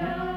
Hallelujah.